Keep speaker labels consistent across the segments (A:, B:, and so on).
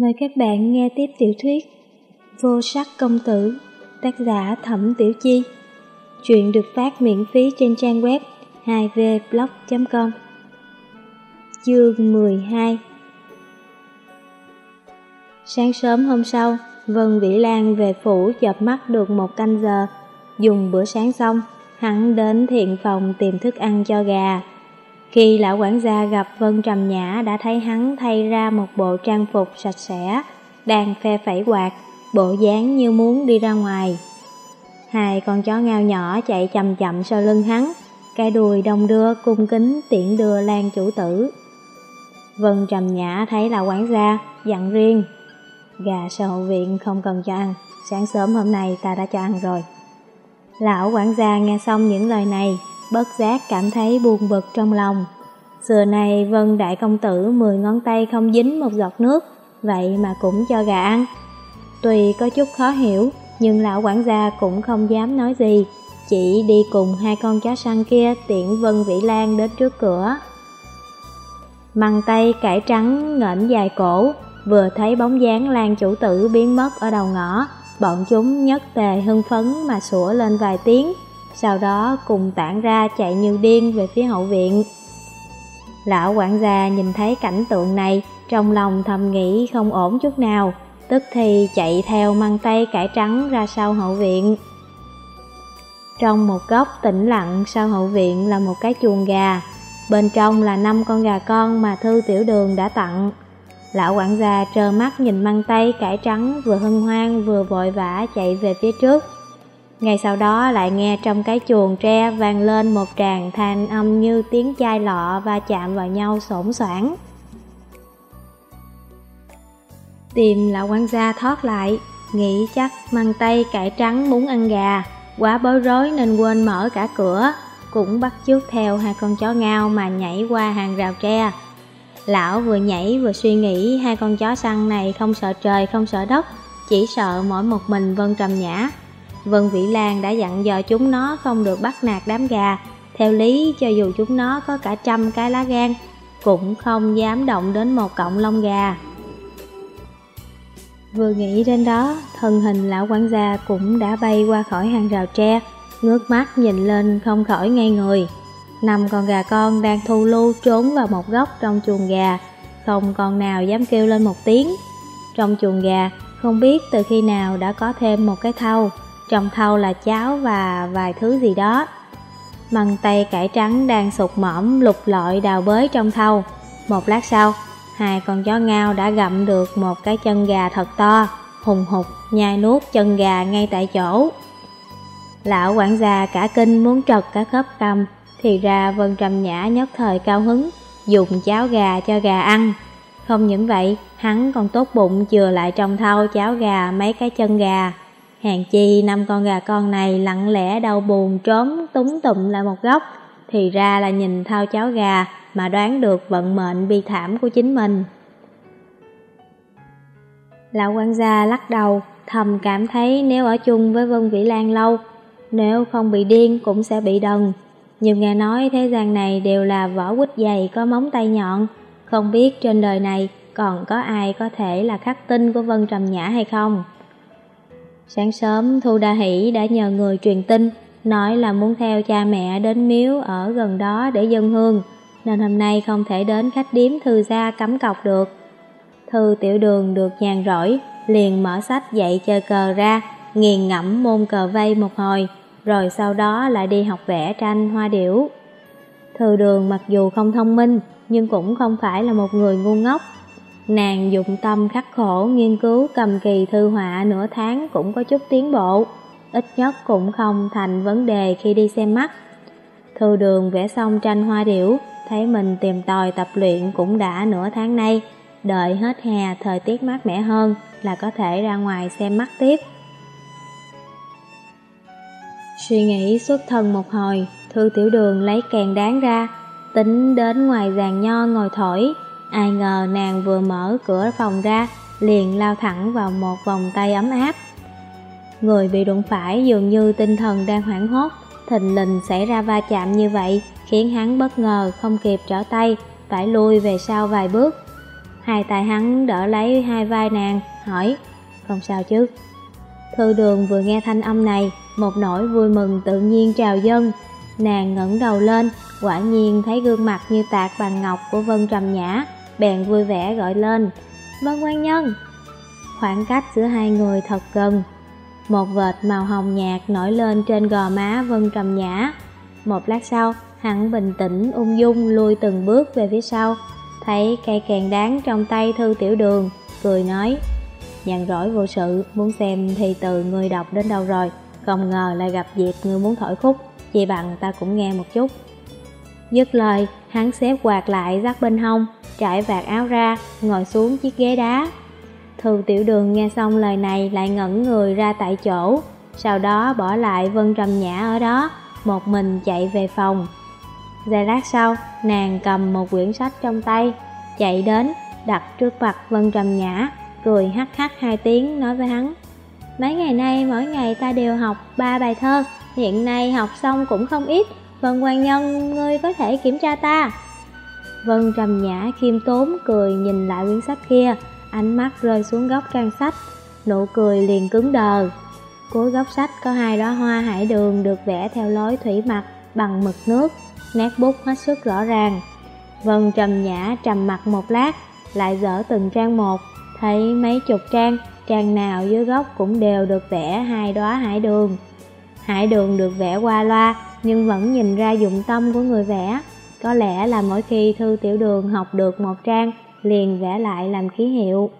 A: Mời các bạn nghe tiếp tiểu thuyết Vô sắc công tử, tác giả Thẩm Tiểu Chi. Chuyện được phát miễn phí trên trang web 2vblog.com Chương 12 Sáng sớm hôm sau, Vân Vĩ Lan về phủ chợp mắt được một canh giờ. Dùng bữa sáng xong, hắn đến thiện phòng tìm thức ăn cho gà. Khi lão quản gia gặp Vân Trầm Nhã đã thấy hắn thay ra một bộ trang phục sạch sẽ, đang phe phẩy quạt, bộ dáng như muốn đi ra ngoài. Hai con chó ngao nhỏ chạy chậm chậm sau lưng hắn, cái đùi đông đưa cung kính tiện đưa Lan chủ tử. Vân Trầm Nhã thấy là quản gia, dặn riêng. Gà sau hậu viện không cần cho ăn, sáng sớm hôm nay ta đã cho ăn rồi. Lão quản gia nghe xong những lời này, bất giác cảm thấy buồn bực trong lòng. Xưa này Vân Đại Công Tử mười ngón tay không dính một giọt nước, vậy mà cũng cho gà ăn. Tuy có chút khó hiểu, nhưng lão quản gia cũng không dám nói gì, chỉ đi cùng hai con chó săn kia tiện Vân Vĩ Lan đến trước cửa. Măng tay cải trắng ngẩng dài cổ, vừa thấy bóng dáng Lan chủ tử biến mất ở đầu ngõ, bọn chúng nhất tề hưng phấn mà sủa lên vài tiếng, sau đó cùng tản ra chạy như điên về phía hậu viện. Lão quản gia nhìn thấy cảnh tượng này, trong lòng thầm nghĩ không ổn chút nào, tức thì chạy theo mang tay cải trắng ra sau hậu viện. Trong một góc tĩnh lặng sau hậu viện là một cái chuồng gà, bên trong là năm con gà con mà Thư Tiểu Đường đã tặng. Lão quản gia trơ mắt nhìn mang tay cải trắng vừa hân hoan vừa vội vã chạy về phía trước. Ngay sau đó lại nghe trong cái chuồng tre vang lên một tràng than âm như tiếng chai lọ và chạm vào nhau sổn soảng. Tìm lão quan gia thoát lại, nghĩ chắc mang tay cải trắng muốn ăn gà, quá bối rối nên quên mở cả cửa, cũng bắt chước theo hai con chó ngao mà nhảy qua hàng rào tre. Lão vừa nhảy vừa suy nghĩ hai con chó săn này không sợ trời không sợ đất, chỉ sợ mỗi một mình Vân Trầm Nhã. Vân Vĩ Lan đã dặn dò chúng nó không được bắt nạt đám gà, theo lý cho dù chúng nó có cả trăm cái lá gan, cũng không dám động đến một cọng lông gà. Vừa nghĩ đến đó, thân hình lão quản gia cũng đã bay qua khỏi hàng rào tre, ngước mắt nhìn lên không khỏi ngay người. Năm con gà con đang thu lưu trốn vào một góc trong chuồng gà, không con nào dám kêu lên một tiếng. Trong chuồng gà, không biết từ khi nào đã có thêm một cái thau, trong thau là cháo và vài thứ gì đó. Măng tay cải trắng đang sụt mõm lục lọi đào bới trong thau. Một lát sau, hai con chó ngao đã gặm được một cái chân gà thật to, hùng hục nhai nuốt chân gà ngay tại chỗ. Lão quản gia cả kinh muốn trật cả khớp cầm, thì ra Vân Trầm Nhã nhất thời cao hứng, dùng cháo gà cho gà ăn. Không những vậy, hắn còn tốt bụng chừa lại trong thau cháo gà mấy cái chân gà. Hàng chi năm con gà con này lặng lẽ đau buồn trốn túng tụm lại một góc, thì ra là nhìn thao cháo gà mà đoán được vận mệnh bi thảm của chính mình. Lão quan gia lắc đầu, thầm cảm thấy nếu ở chung với Vân Vĩ Lan lâu, nếu không bị điên cũng sẽ bị đần. Nhưng nghe nói thế gian này đều là vỏ quýt dày có móng tay nhọn, không biết trên đời này còn có ai có thể là khắc tinh của Vân Trầm Nhã hay không. Sáng sớm Thu Đa Hỷ đã nhờ người truyền tin, nói là muốn theo cha mẹ đến miếu ở gần đó để dân hương, nên hôm nay không thể đến khách điếm thư gia cắm cọc được. Thư tiểu đường được nhàn rỗi, liền mở sách dạy chơi cờ ra, nghiền ngẫm môn cờ vây một hồi, rồi sau đó lại đi học vẽ tranh hoa điểu. Thư đường mặc dù không thông minh, nhưng cũng không phải là một người ngu ngốc, Nàng dụng tâm khắc khổ nghiên cứu cầm kỳ thư họa nửa tháng cũng có chút tiến bộ, ít nhất cũng không thành vấn đề khi đi xem mắt. Thư đường vẽ xong tranh hoa điểu, thấy mình tìm tòi tập luyện cũng đã nửa tháng nay, đợi hết hè thời tiết mát mẻ hơn là có thể ra ngoài xem mắt tiếp. Suy nghĩ xuất thân một hồi, thư tiểu đường lấy kèn đáng ra, tính đến ngoài giàn nho ngồi thổi, Ai ngờ nàng vừa mở cửa phòng ra, liền lao thẳng vào một vòng tay ấm áp. Người bị đụng phải dường như tinh thần đang hoảng hốt, thình lình xảy ra va chạm như vậy, khiến hắn bất ngờ không kịp trở tay, phải lui về sau vài bước. Hai tay hắn đỡ lấy hai vai nàng, hỏi, không sao chứ. Thư đường vừa nghe thanh âm này, một nỗi vui mừng tự nhiên trào dâng. Nàng ngẩng đầu lên, quả nhiên thấy gương mặt như tạc bằng ngọc của Vân Trầm Nhã, bèn vui vẻ gọi lên, Vân quan nhân. Khoảng cách giữa hai người thật gần, một vệt màu hồng nhạt nổi lên trên gò má Vân Trầm Nhã. Một lát sau, hắn bình tĩnh ung dung lùi từng bước về phía sau, thấy cây kèn đáng trong tay thư tiểu đường, cười nói, nhàn rỗi vô sự, muốn xem thì từ người đọc đến đâu rồi, không ngờ lại gặp dịp người muốn thổi khúc, chỉ bằng ta cũng nghe một chút. Dứt lời, hắn xếp quạt lại rắc bên hông, trải vạt áo ra, ngồi xuống chiếc ghế đá. Thường tiểu đường nghe xong lời này lại ngẩn người ra tại chỗ, sau đó bỏ lại Vân Trầm Nhã ở đó, một mình chạy về phòng. Giây lát sau, nàng cầm một quyển sách trong tay, chạy đến, đặt trước mặt Vân Trầm Nhã, cười hắc hắc hai tiếng nói với hắn. Mấy ngày nay mỗi ngày ta đều học ba bài thơ, hiện nay học xong cũng không ít, Vân quan nhân ngươi có thể kiểm tra ta. Vân trầm nhã khiêm tốn cười nhìn lại quyển sách kia, ánh mắt rơi xuống góc trang sách, nụ cười liền cứng đờ. Cuối góc sách có hai đóa hoa hải đường được vẽ theo lối thủy mặc bằng mực nước, nét bút hết sức rõ ràng. Vân trầm nhã trầm mặt một lát, lại dở từng trang một, thấy mấy chục trang, trang nào dưới góc cũng đều được vẽ hai đóa hải đường. Hải đường được vẽ qua loa, nhưng vẫn nhìn ra dụng tâm của người vẽ. Có lẽ là mỗi khi Thư Tiểu Đường học được một trang, liền vẽ lại làm ký hiệu.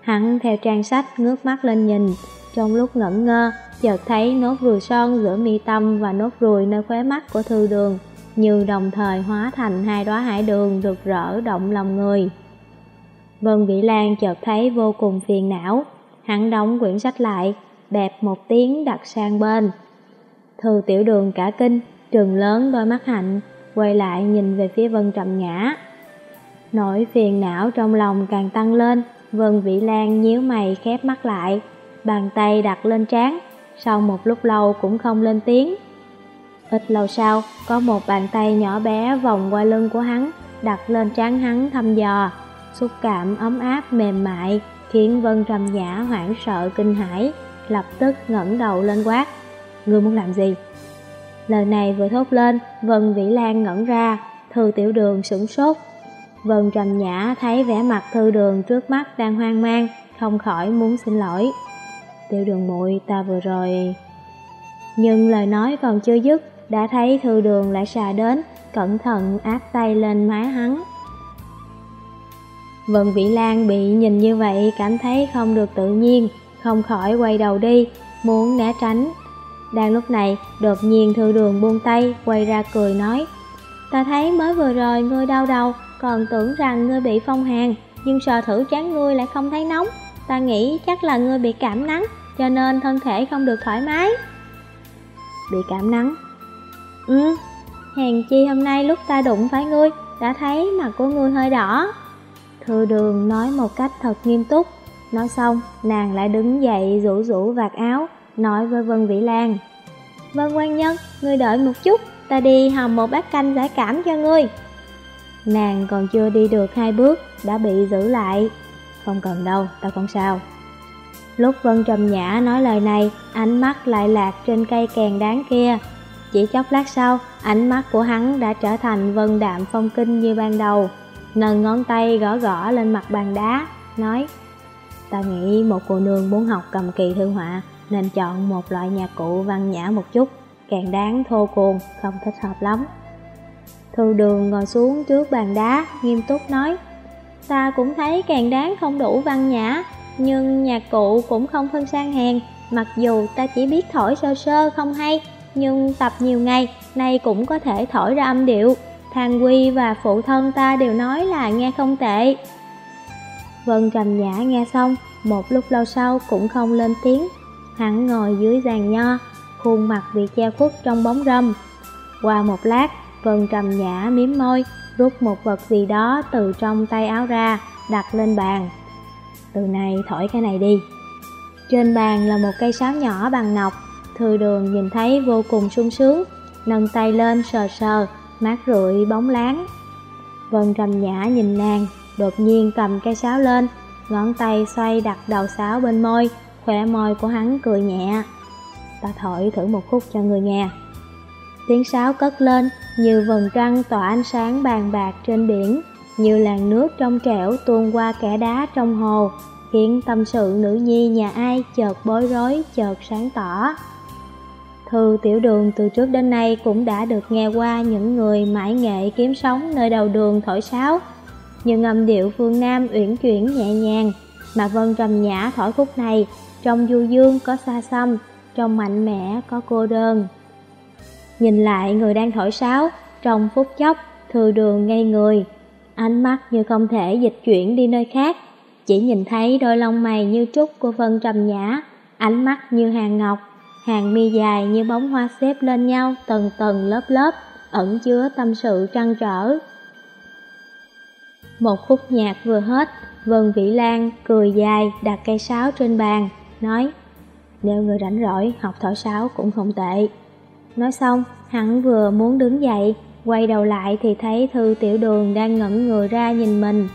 A: Hắn theo trang sách ngước mắt lên nhìn, trong lúc ngẩn ngơ, chợt thấy nốt ruồi son giữa mi tâm và nốt ruồi nơi khóe mắt của Thư Đường, như đồng thời hóa thành hai đóa hải đường rực rỡ động lòng người. Vân Vĩ Lan chợt thấy vô cùng phiền não, hắn đóng quyển sách lại, bẹp một tiếng đặt sang bên. Thư tiểu đường cả kinh, trường lớn đôi mắt hạnh, quay lại nhìn về phía Vân Trầm ngã. Nỗi phiền não trong lòng càng tăng lên, Vân Vĩ Lan nhíu mày khép mắt lại, bàn tay đặt lên trán, sau một lúc lâu cũng không lên tiếng. Ít lâu sau, có một bàn tay nhỏ bé vòng qua lưng của hắn, đặt lên trán hắn thăm dò, xúc cảm ấm áp mềm mại, khiến Vân Trầm Nhã hoảng sợ kinh hãi, lập tức ngẩng đầu lên quát ngươi muốn làm gì? Lời này vừa thốt lên, Vân Vĩ Lan ngẩn ra, Thư Tiểu Đường sửng sốt. Vân Trầm Nhã thấy vẻ mặt Thư Đường trước mắt đang hoang mang, không khỏi muốn xin lỗi. Tiểu Đường muội ta vừa rồi... Nhưng lời nói còn chưa dứt, đã thấy Thư Đường lại xà đến, cẩn thận áp tay lên má hắn. Vân Vĩ Lan bị nhìn như vậy cảm thấy không được tự nhiên, không khỏi quay đầu đi, muốn né tránh đang lúc này, đột nhiên thư đường buông tay, quay ra cười nói Ta thấy mới vừa rồi ngươi đau đầu, còn tưởng rằng ngươi bị phong hàn Nhưng sờ thử trán ngươi lại không thấy nóng. Ta nghĩ chắc là ngươi bị cảm nắng, cho nên thân thể không được thoải mái. Bị cảm nắng? Ừ, hèn chi hôm nay lúc ta đụng phải ngươi, đã thấy mặt của ngươi hơi đỏ. Thư đường nói một cách thật nghiêm túc. Nói xong, nàng lại đứng dậy rủ rủ vạt áo nói với Vân Vĩ Lan. Vân quan nhân, ngươi đợi một chút, ta đi hầm một bát canh giải cảm cho ngươi. Nàng còn chưa đi được hai bước, đã bị giữ lại. Không cần đâu, ta không sao. Lúc Vân Trầm Nhã nói lời này, ánh mắt lại lạc trên cây kèn đáng kia. Chỉ chốc lát sau, ánh mắt của hắn đã trở thành vân đạm phong kinh như ban đầu. Nâng ngón tay gõ gõ lên mặt bàn đá, nói Ta nghĩ một cô nương muốn học cầm kỳ thư họa nên chọn một loại nhạc cụ văn nhã một chút, càng đáng thô cuồng, không thích hợp lắm. Thư đường ngồi xuống trước bàn đá, nghiêm túc nói, ta cũng thấy càng đáng không đủ văn nhã, nhưng nhạc cụ cũng không phân sang hèn, mặc dù ta chỉ biết thổi sơ sơ không hay, nhưng tập nhiều ngày, nay cũng có thể thổi ra âm điệu. Thang Quy và phụ thân ta đều nói là nghe không tệ. Vân trầm nhã nghe xong, một lúc lâu sau cũng không lên tiếng, Hắn ngồi dưới giàn nho, khuôn mặt bị che khuất trong bóng râm. Qua một lát, Vân trầm nhã miếm môi, rút một vật gì đó từ trong tay áo ra, đặt lên bàn. Từ này thổi cái này đi. Trên bàn là một cây sáo nhỏ bằng ngọc, thư đường nhìn thấy vô cùng sung sướng, nâng tay lên sờ sờ, mát rượi bóng láng. Vân trầm nhã nhìn nàng, đột nhiên cầm cây sáo lên, ngón tay xoay đặt đầu sáo bên môi, khỏe môi của hắn cười nhẹ. Ta thổi thử một khúc cho người nghe. Tiếng sáo cất lên như vầng trăng tỏa ánh sáng bàn bạc trên biển, như làn nước trong trẻo tuôn qua kẻ đá trong hồ, khiến tâm sự nữ nhi nhà ai chợt bối rối, chợt sáng tỏ. Thư tiểu đường từ trước đến nay cũng đã được nghe qua những người mãi nghệ kiếm sống nơi đầu đường thổi sáo, nhưng âm điệu phương Nam uyển chuyển nhẹ nhàng, mà Vân trầm nhã thổi khúc này, trong du dương có xa xăm, trong mạnh mẽ có cô đơn. Nhìn lại người đang thổi sáo, trong phút chốc, thừa đường ngay người, ánh mắt như không thể dịch chuyển đi nơi khác, chỉ nhìn thấy đôi lông mày như trúc của Vân trầm nhã, ánh mắt như hàng ngọc, hàng mi dài như bóng hoa xếp lên nhau tầng tầng lớp lớp, ẩn chứa tâm sự trăn trở. Một khúc nhạc vừa hết, Vân Vĩ Lan cười dài đặt cây sáo trên bàn, nói Nếu người rảnh rỗi, học thổi sáo cũng không tệ. Nói xong, hắn vừa muốn đứng dậy, quay đầu lại thì thấy Thư Tiểu Đường đang ngẩn người ra nhìn mình.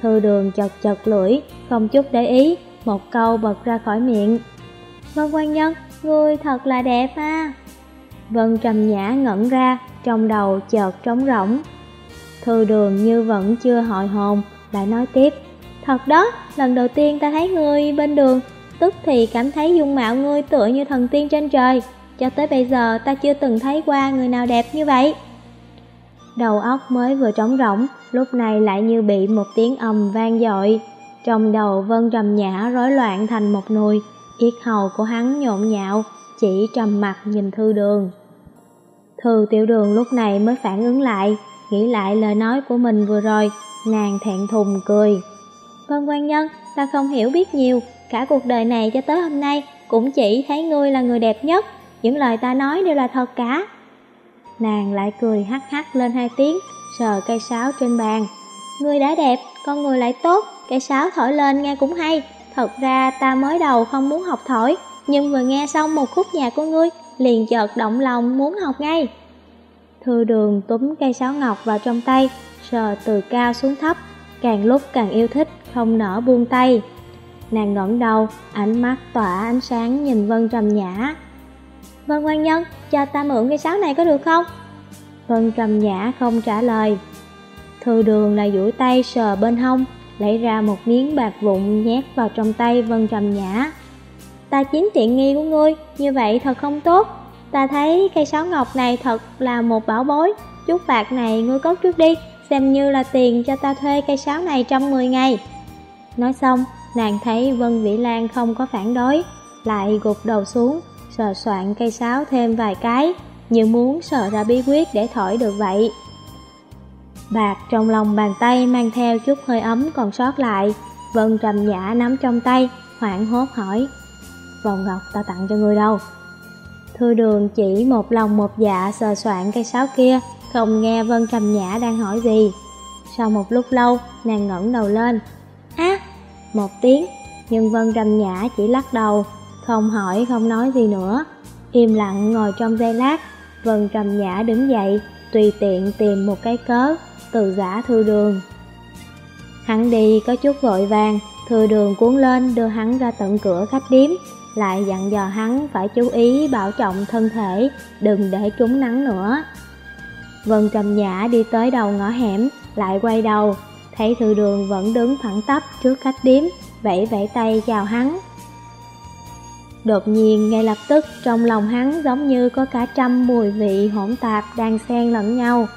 A: Thư Đường chật chật lưỡi, không chút để ý, một câu bật ra khỏi miệng. Vân quan nhân, người thật là đẹp ha. Vân trầm nhã ngẩn ra, trong đầu chợt trống rỗng. Thư đường như vẫn chưa hồi hồn, lại nói tiếp. Thật đó, lần đầu tiên ta thấy ngươi bên đường, tức thì cảm thấy dung mạo ngươi tựa như thần tiên trên trời. Cho tới bây giờ ta chưa từng thấy qua người nào đẹp như vậy. Đầu óc mới vừa trống rỗng, lúc này lại như bị một tiếng ầm vang dội. Trong đầu vân trầm nhã rối loạn thành một nùi, yết hầu của hắn nhộn nhạo, chỉ trầm mặt nhìn thư đường. Thư tiểu đường lúc này mới phản ứng lại, nghĩ lại lời nói của mình vừa rồi, nàng thẹn thùng cười. Vân quan nhân, ta không hiểu biết nhiều, cả cuộc đời này cho tới hôm nay cũng chỉ thấy ngươi là người đẹp nhất, những lời ta nói đều là thật cả. Nàng lại cười hắc hắc lên hai tiếng, sờ cây sáo trên bàn. Ngươi đã đẹp, con người lại tốt, cây sáo thổi lên nghe cũng hay. Thật ra ta mới đầu không muốn học thổi, nhưng vừa nghe xong một khúc nhạc của ngươi, liền chợt động lòng muốn học ngay. Thư đường túm cây sáo ngọc vào trong tay, sờ từ cao xuống thấp, càng lúc càng yêu thích, không nở buông tay. Nàng ngẩng đầu, ánh mắt tỏa ánh sáng nhìn Vân Trầm Nhã. Vân quan nhân, cho ta mượn cây sáo này có được không? Vân Trầm Nhã không trả lời. Thư đường lại duỗi tay sờ bên hông, lấy ra một miếng bạc vụn nhét vào trong tay Vân Trầm Nhã. Ta chiếm tiện nghi của ngươi, như vậy thật không tốt. Ta thấy cây sáo ngọc này thật là một bảo bối, chút bạc này ngươi cất trước đi, xem như là tiền cho ta thuê cây sáo này trong 10 ngày. Nói xong, nàng thấy Vân Vĩ Lan không có phản đối, lại gục đầu xuống, sờ soạn cây sáo thêm vài cái, như muốn sờ ra bí quyết để thổi được vậy. Bạc trong lòng bàn tay mang theo chút hơi ấm còn sót lại, Vân trầm nhã nắm trong tay, hoảng hốt hỏi, vòng ngọc ta tặng cho người đâu? Thư đường chỉ một lòng một dạ sờ soạn cây sáo kia, không nghe Vân Trầm Nhã đang hỏi gì. Sau một lúc lâu, nàng ngẩng đầu lên. Một tiếng, nhưng Vân Trầm Nhã chỉ lắc đầu, không hỏi không nói gì nữa. Im lặng ngồi trong giây lát, Vân Trầm Nhã đứng dậy, tùy tiện tìm một cái cớ, từ giả thư đường. Hắn đi có chút vội vàng, thư đường cuốn lên đưa hắn ra tận cửa khách điếm, lại dặn dò hắn phải chú ý bảo trọng thân thể, đừng để trúng nắng nữa. Vân Trầm Nhã đi tới đầu ngõ hẻm, lại quay đầu, thấy thư đường vẫn đứng thẳng tắp trước khách điếm, vẫy vẫy tay chào hắn. Đột nhiên ngay lập tức trong lòng hắn giống như có cả trăm mùi vị hỗn tạp đang xen lẫn nhau.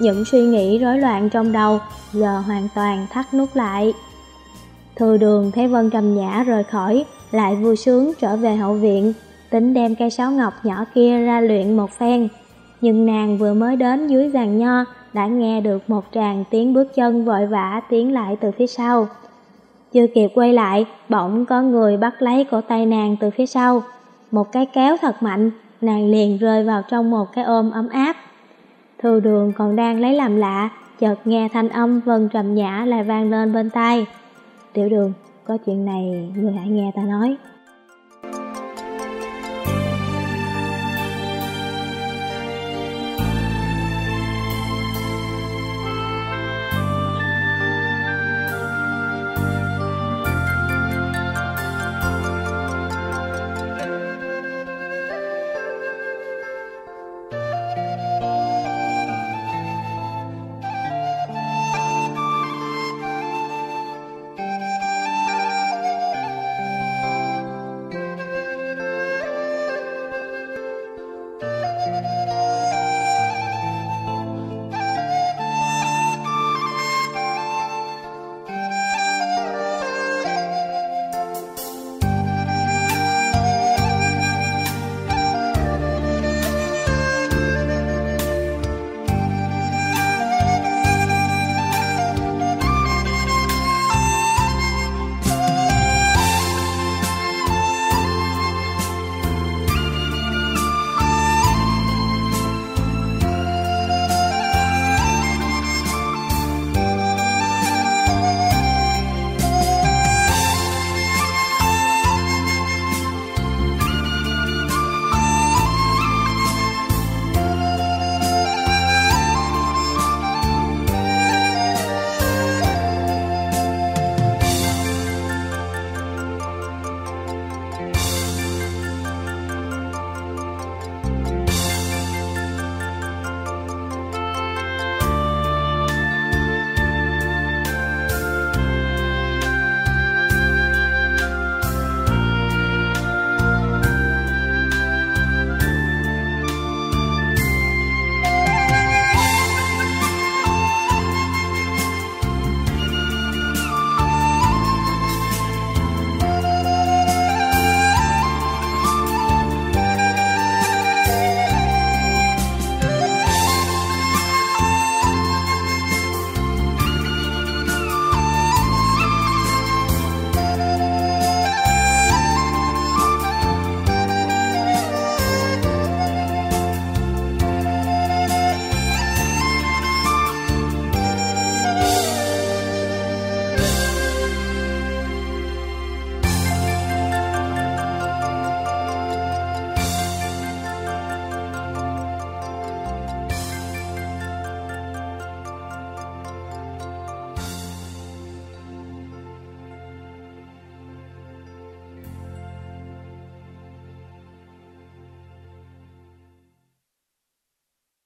A: Những suy nghĩ rối loạn trong đầu giờ hoàn toàn thắt nút lại. Thư đường thấy Vân Trầm Nhã rời khỏi, lại vui sướng trở về hậu viện, tính đem cây sáo ngọc nhỏ kia ra luyện một phen. Nhưng nàng vừa mới đến dưới giàn nho, đã nghe được một tràng tiếng bước chân vội vã tiến lại từ phía sau. Chưa kịp quay lại, bỗng có người bắt lấy cổ tay nàng từ phía sau. Một cái kéo thật mạnh, nàng liền rơi vào trong một cái ôm ấm áp. Thư đường còn đang lấy làm lạ, chợt nghe thanh âm vân trầm nhã lại vang lên bên tai. Tiểu đường, có chuyện này người hãy nghe ta nói.